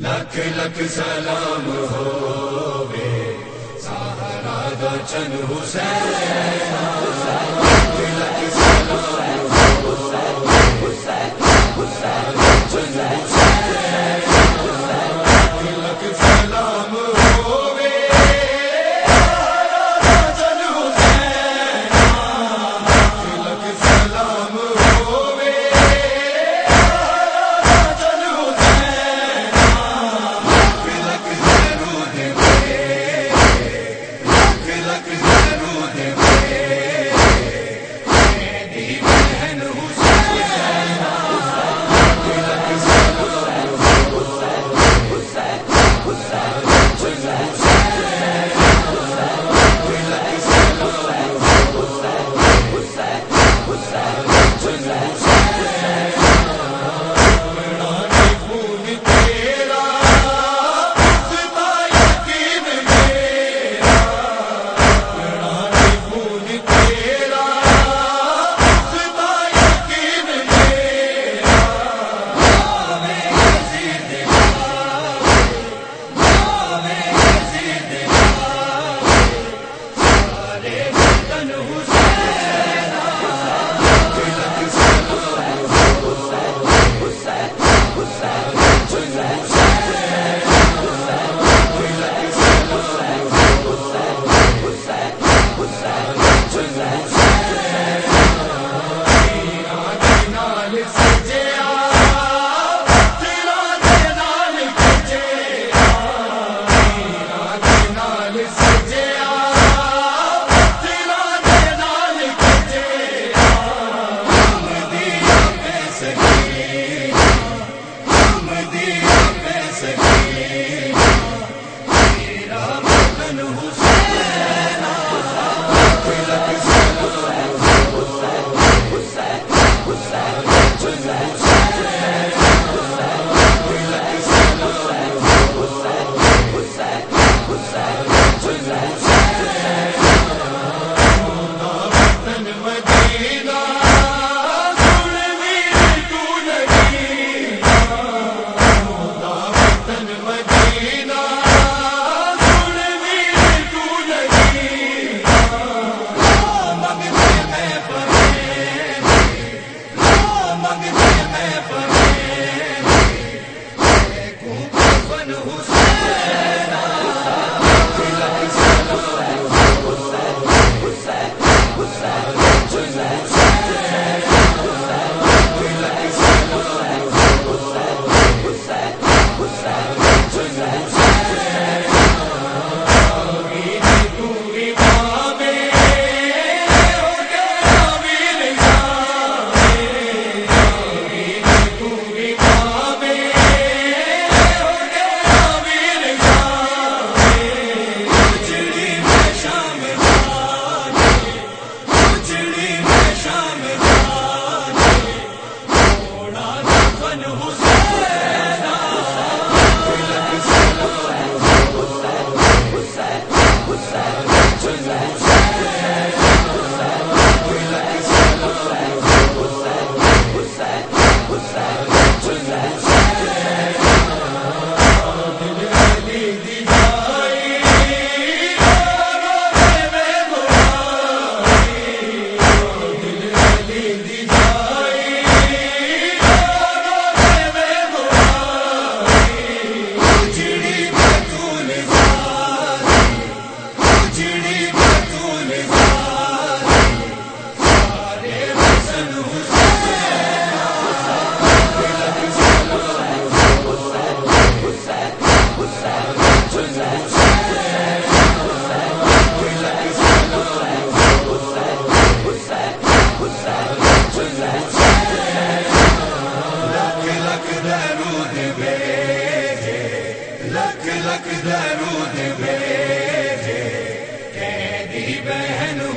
لکھ لکھ سلام ہو گے سہارا دچن حسین۔ مدینہ میری تو نہیں مدینہ مدینہ حسین حسین حسین بہن